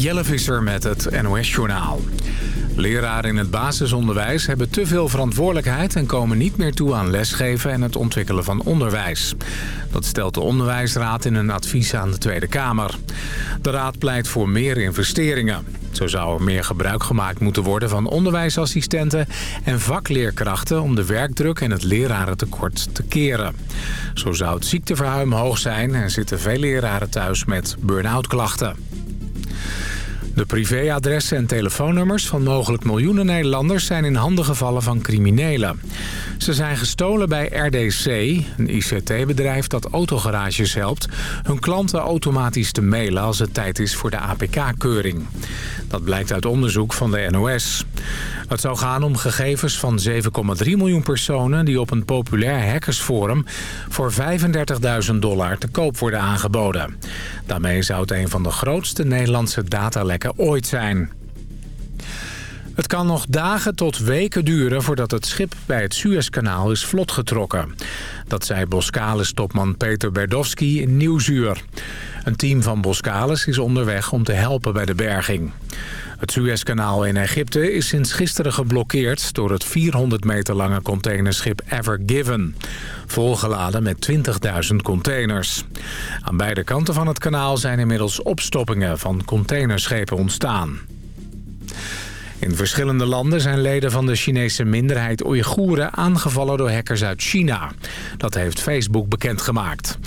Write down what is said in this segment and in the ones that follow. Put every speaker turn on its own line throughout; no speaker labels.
Jelle Visser met het NOS-journaal. Leraren in het basisonderwijs hebben te veel verantwoordelijkheid... en komen niet meer toe aan lesgeven en het ontwikkelen van onderwijs. Dat stelt de Onderwijsraad in een advies aan de Tweede Kamer. De raad pleit voor meer investeringen. Zo zou er meer gebruik gemaakt moeten worden van onderwijsassistenten en vakleerkrachten... om de werkdruk en het lerarentekort te keren. Zo zou het ziekteverhuim hoog zijn en zitten veel leraren thuis met burn-out klachten. De privéadressen en telefoonnummers van mogelijk miljoenen Nederlanders zijn in handen gevallen van criminelen. Ze zijn gestolen bij RDC, een ICT-bedrijf dat autogarages helpt, hun klanten automatisch te mailen als het tijd is voor de APK-keuring. Dat blijkt uit onderzoek van de NOS. Het zou gaan om gegevens van 7,3 miljoen personen die op een populair hackersforum voor 35.000 dollar te koop worden aangeboden. Daarmee zou het een van de grootste Nederlandse datalekken ooit zijn. Het kan nog dagen tot weken duren voordat het schip bij het Suezkanaal is vlotgetrokken. Dat zei Boskalis-topman Peter Berdowski in Nieuwsuur. Een team van Boskalis is onderweg om te helpen bij de berging. Het Suezkanaal in Egypte is sinds gisteren geblokkeerd... door het 400 meter lange containerschip Ever Given. Volgeladen met 20.000 containers. Aan beide kanten van het kanaal zijn inmiddels opstoppingen van containerschepen ontstaan. In verschillende landen zijn leden van de Chinese minderheid Oeigoeren aangevallen door hackers uit China. Dat heeft Facebook bekendgemaakt.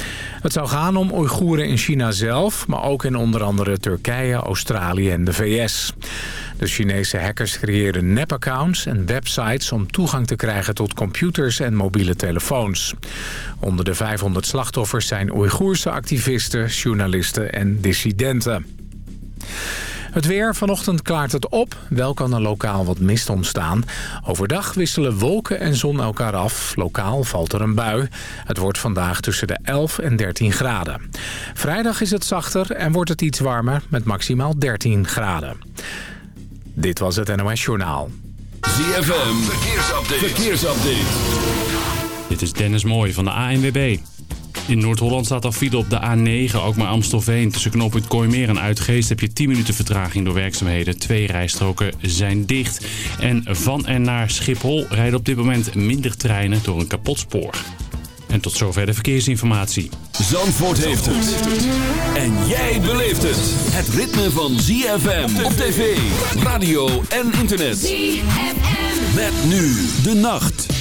Het zou gaan om Oeigoeren in China zelf, maar ook in onder andere Turkije, Australië en de VS. De Chinese hackers creëren nepaccounts en websites om toegang te krijgen tot computers en mobiele telefoons. Onder de 500 slachtoffers zijn Oeigoerse activisten, journalisten en dissidenten. Het weer, vanochtend klaart het op. Wel kan er lokaal wat mist ontstaan. Overdag wisselen wolken en zon elkaar af. Lokaal valt er een bui. Het wordt vandaag tussen de 11 en 13 graden. Vrijdag is het zachter en wordt het iets warmer met maximaal 13 graden. Dit was het NOS Journaal.
ZFM, verkeersupdate. verkeersupdate.
Dit is Dennis Mooij van de ANWB. In Noord-Holland staat al file op de A9, ook maar Amstelveen. Tussen knooppunt Kooimeer en Uitgeest heb je 10 minuten vertraging door werkzaamheden. Twee rijstroken zijn dicht. En van en naar Schiphol rijden op dit moment minder treinen door een kapot spoor. En tot zover de verkeersinformatie.
Zandvoort heeft het. En jij beleeft het. Het ritme van ZFM op tv, radio en internet. ZFM. Met nu de nacht.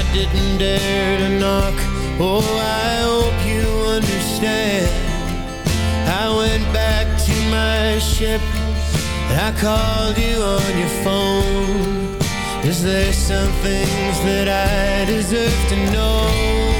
I
didn't dare to knock. Oh, I hope you understand. I went back to my ship. And I called you on your phone. Is there some things that I deserve to know?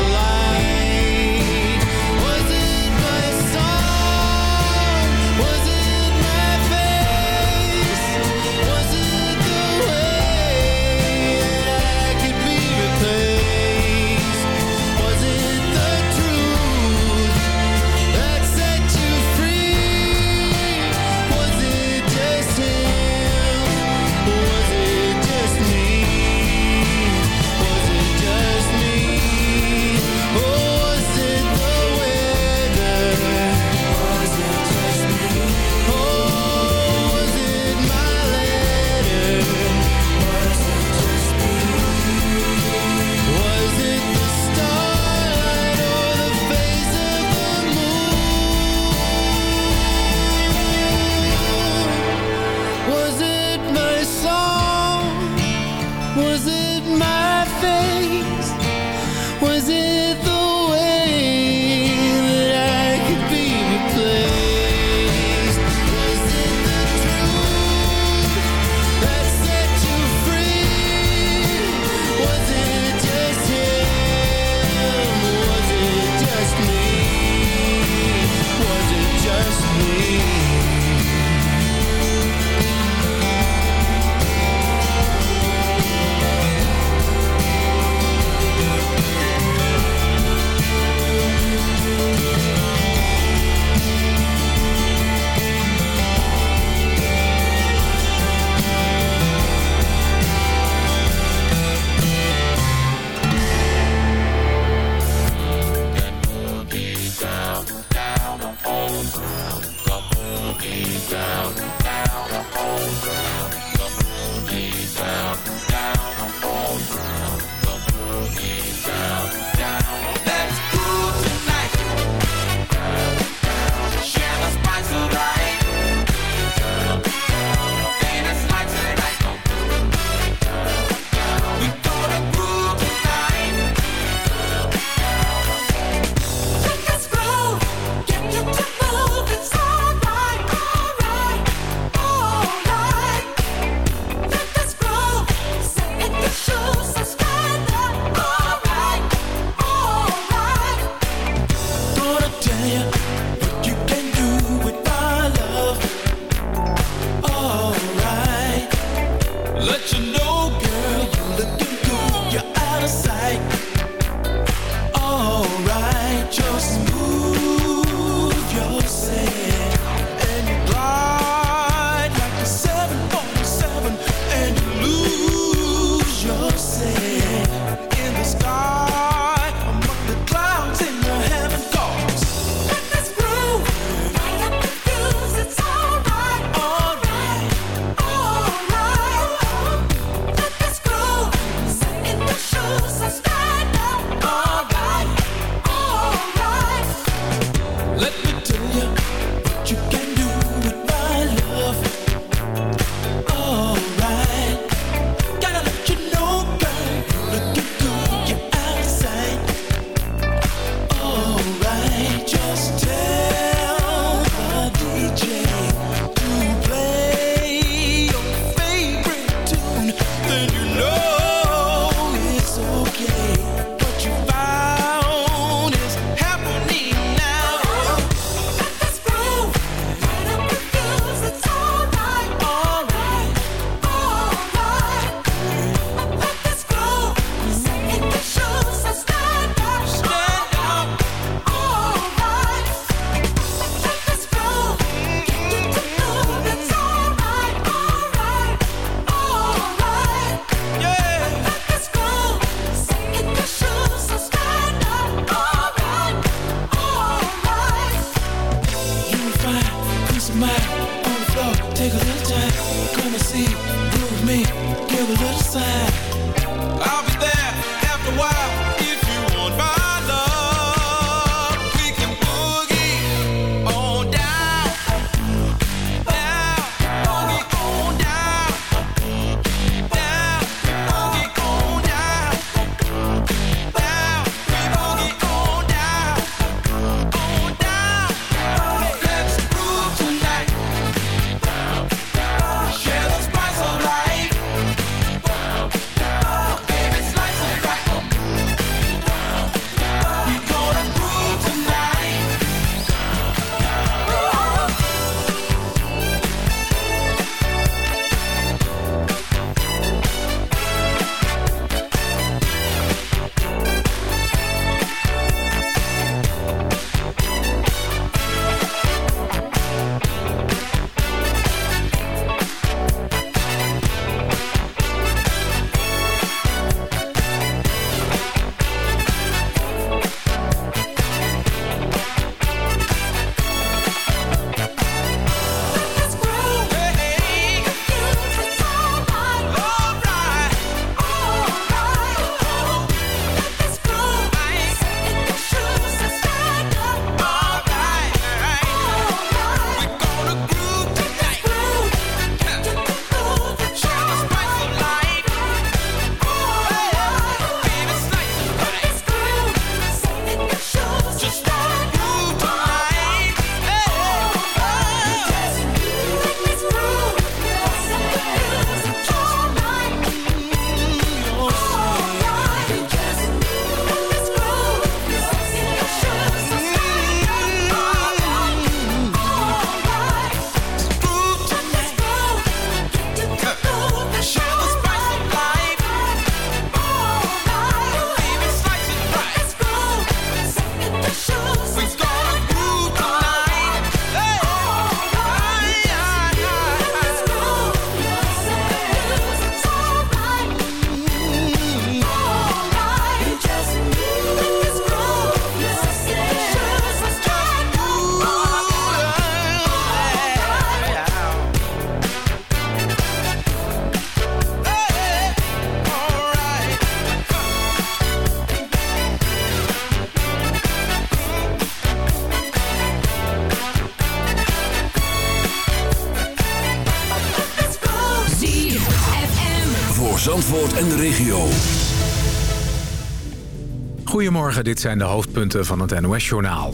Dit zijn de hoofdpunten van het NOS-journaal.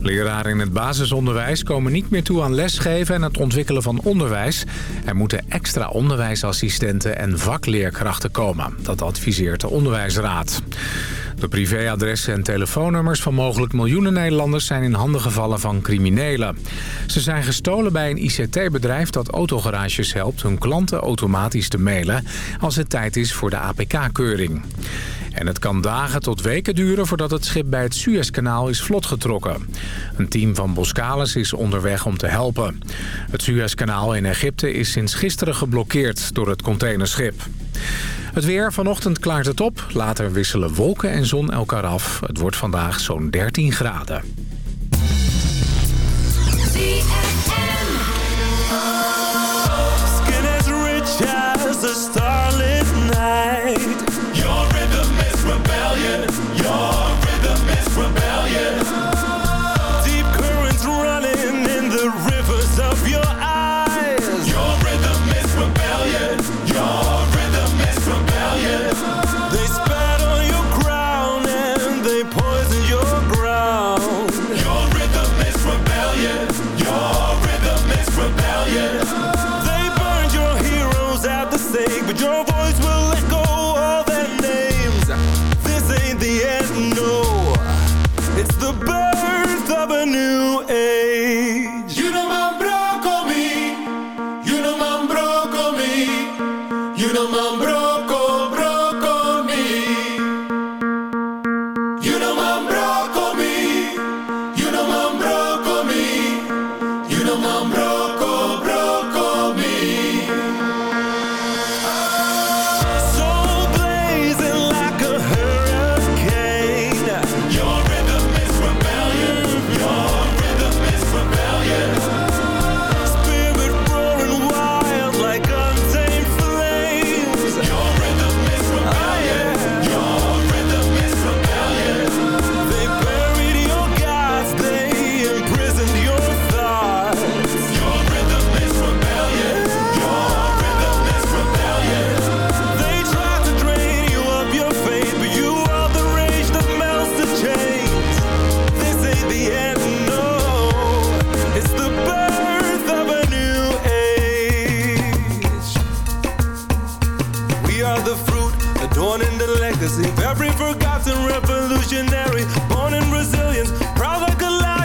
Leraren in het basisonderwijs komen niet meer toe aan lesgeven en het ontwikkelen van onderwijs. Er moeten extra onderwijsassistenten en vakleerkrachten komen. Dat adviseert de Onderwijsraad. De privéadressen en telefoonnummers van mogelijk miljoenen Nederlanders zijn in handen gevallen van criminelen. Ze zijn gestolen bij een ICT-bedrijf dat autogarages helpt hun klanten automatisch te mailen als het tijd is voor de APK-keuring. En het kan dagen tot weken duren voordat het schip bij het Suezkanaal is vlotgetrokken. Een team van Boskalis is onderweg om te helpen. Het Suezkanaal in Egypte is sinds gisteren geblokkeerd door het containerschip. Het weer, vanochtend klaart het op. Later wisselen wolken en zon elkaar af. Het wordt vandaag zo'n 13 graden.
VLM. Are the fruit, adorning the legacy of every forgotten revolutionary, born in resilience, proud like a lion.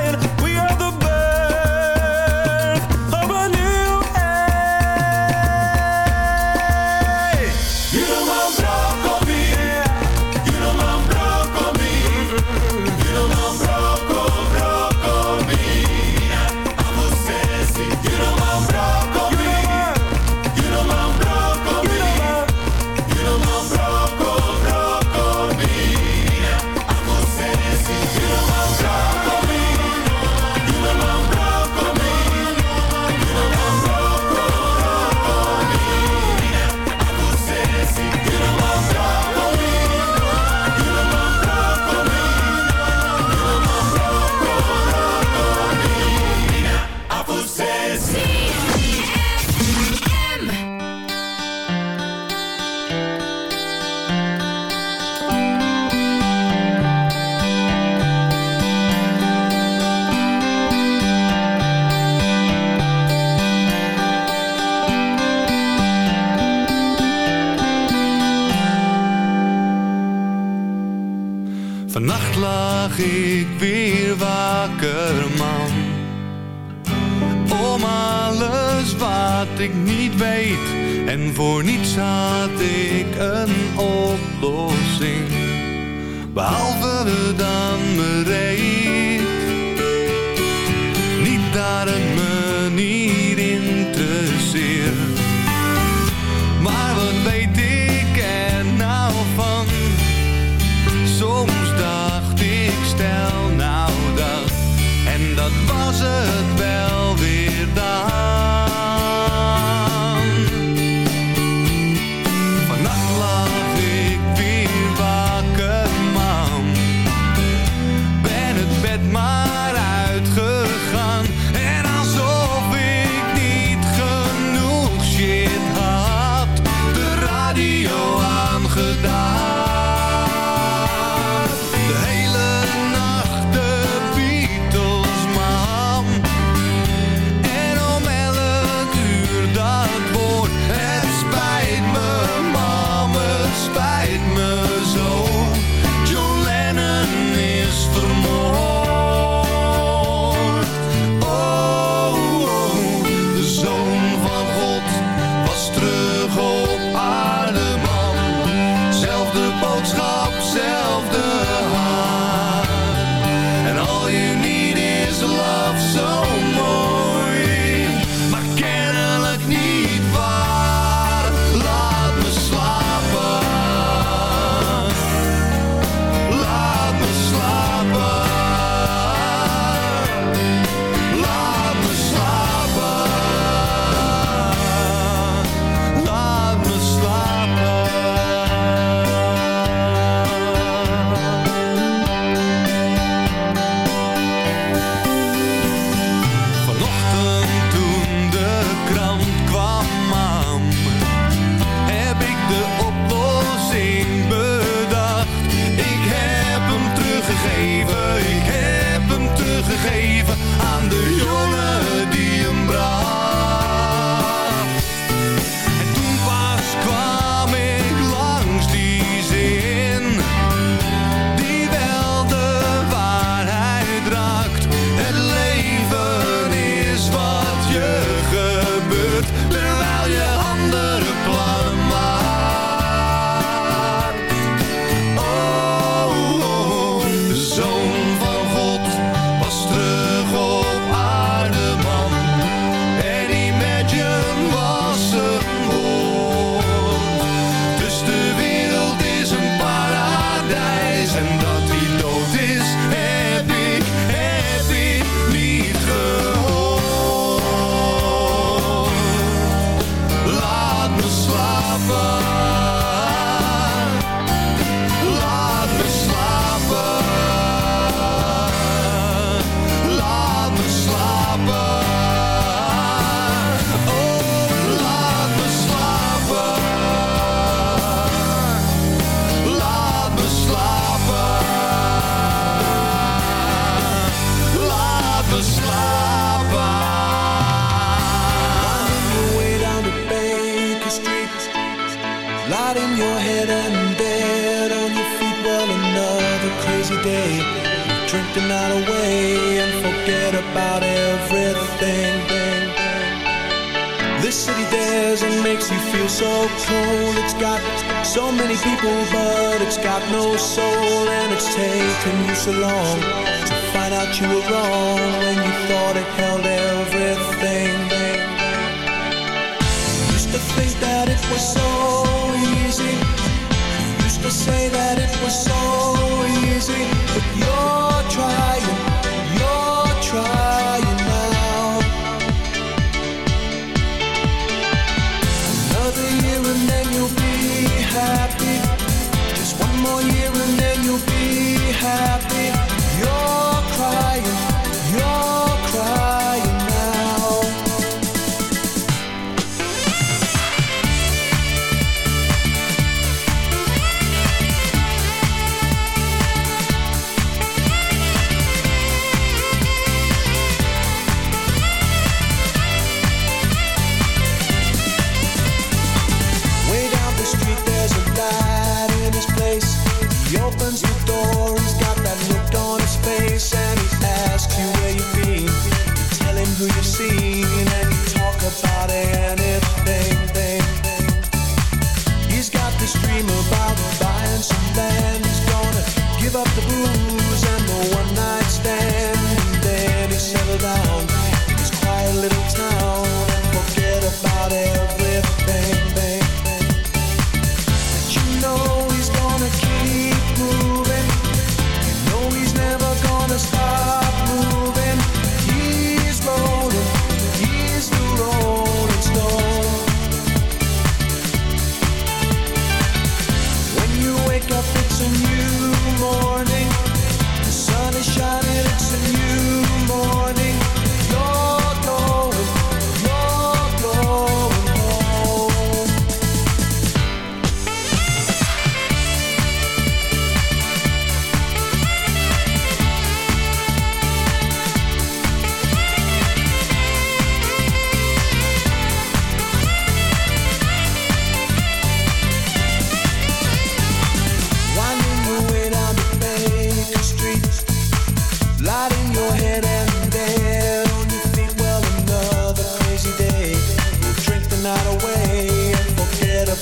Wat was het wel.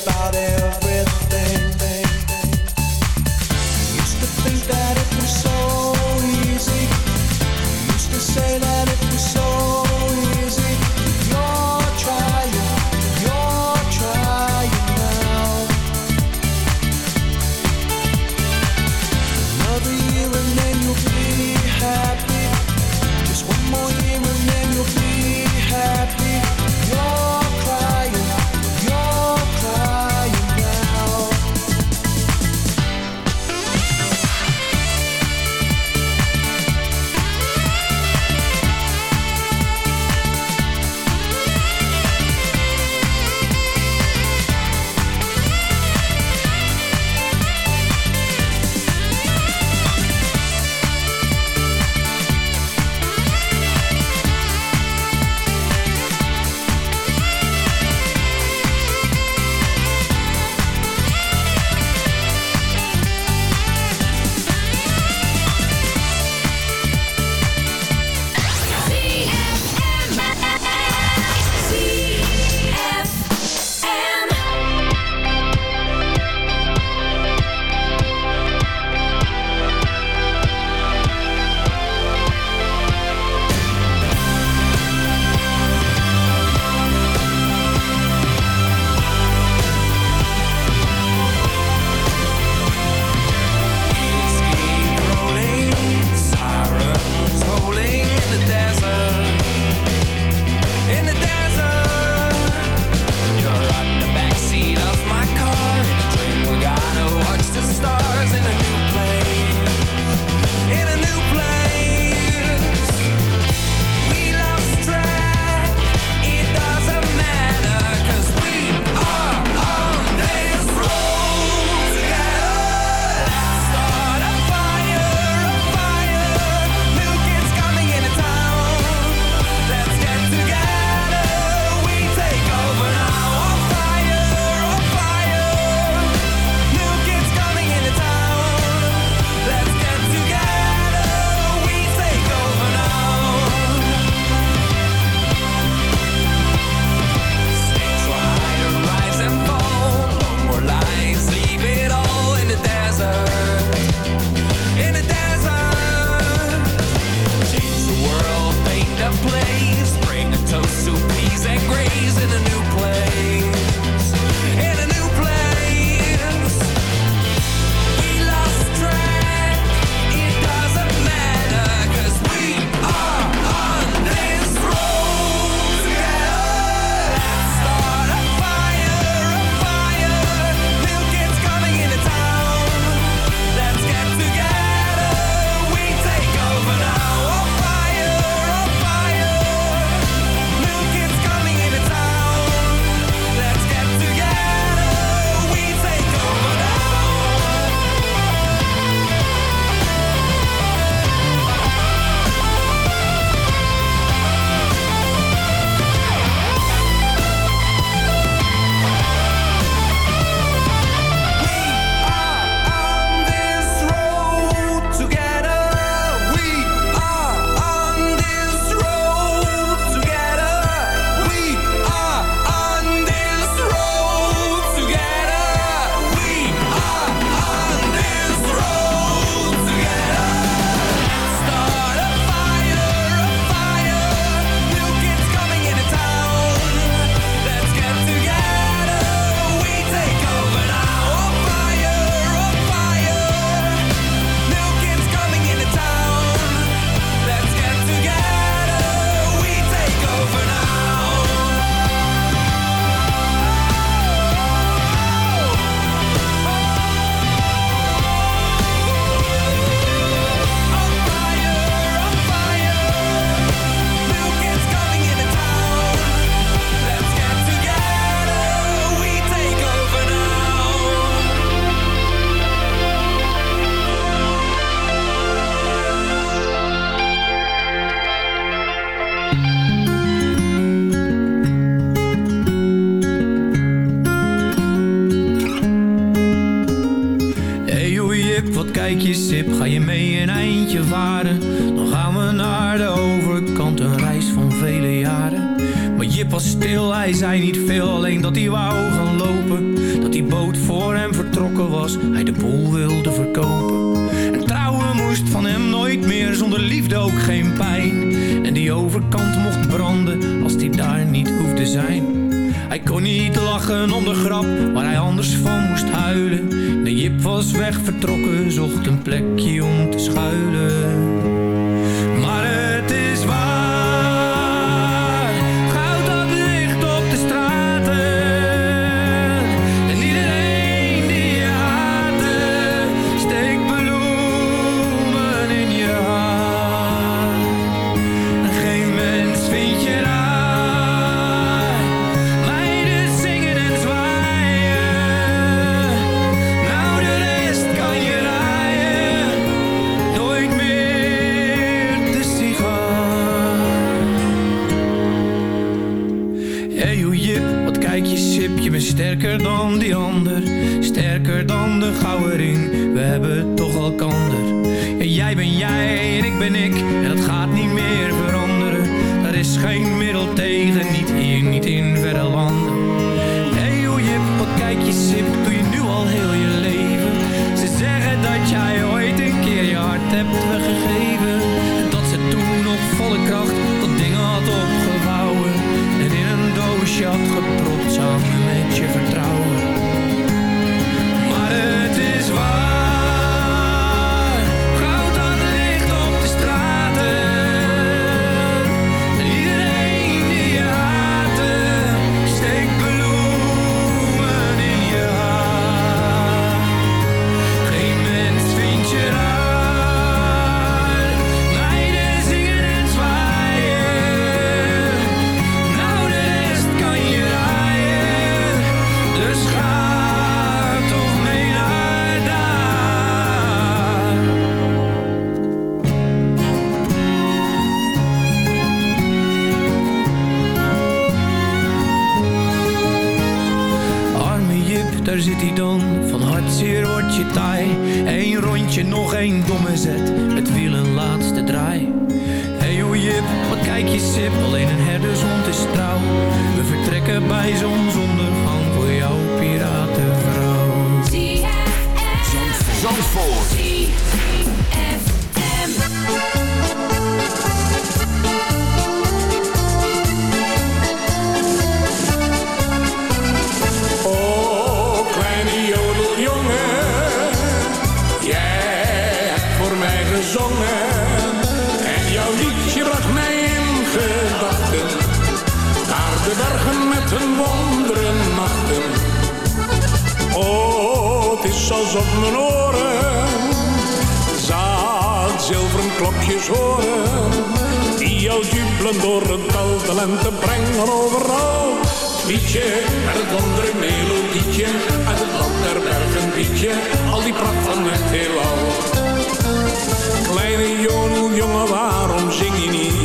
About everything.
Desert.
Van hartzeer word je taai. Eén rondje, nog één domme zet. Het wiel een laatste draai. Hey hoe jip, wat kijk je sip. Alleen een herdershond is trouw. We vertrekken bij zonsondergang voor jouw piratenvrouw.
Zandvoort.
Hun wonderen nachten. Oh, het is alsof mijn oren zaad zilveren klokjes horen. Die al jubelen door het dal de lente brengen overal. Liedje met het wondere melodietje, uit het land der bergen liedje, al die pracht van het heelal. Kleine jodeljongen, waarom zing je niet?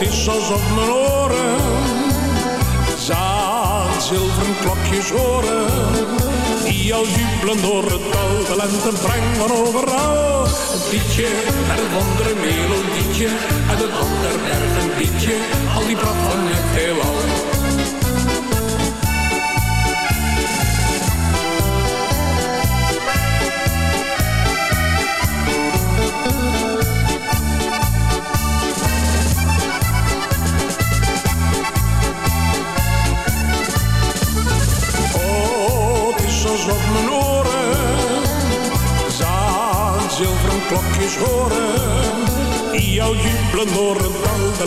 het is alsof mijn oren zaad zilveren klokjes horen. Die al jubelen door het dal, de lente brengen overal. Het liedje met het wondere melodietje, uit het land der bergen liedje, al die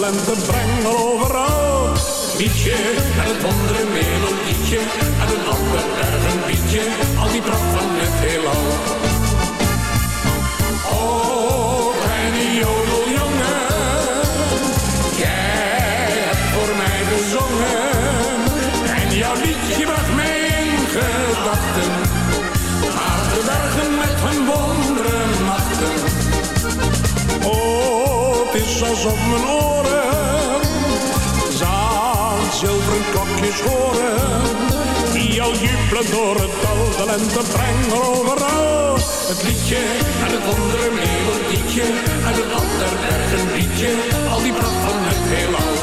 de lente brengen overal. Liedje en het wondere melodietje, en een ander bergen liedje, al die pracht door het dal, de lente brengen overal. Het liedje en het wondere melodietje, en het ander bergen liedje, al die pracht van het heelal.